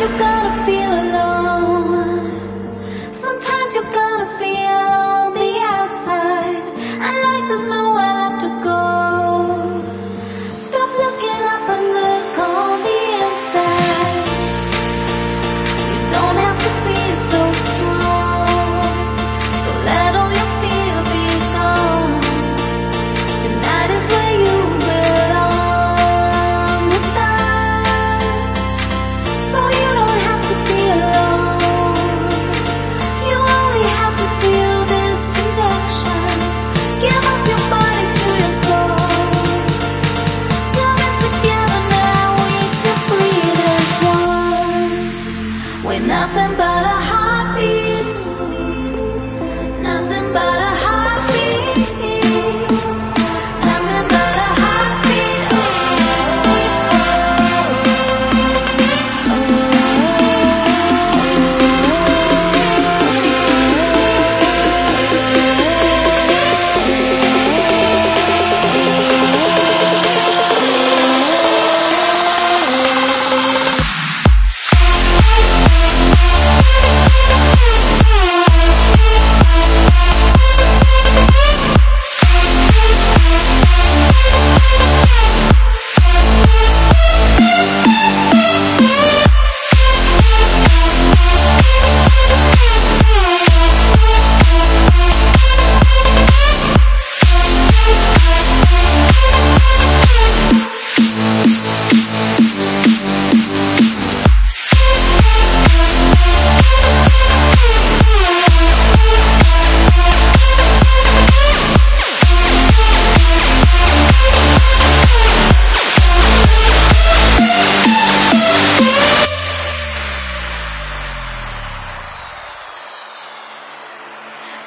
you gonna feel?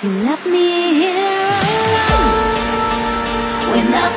You left me here alone We're not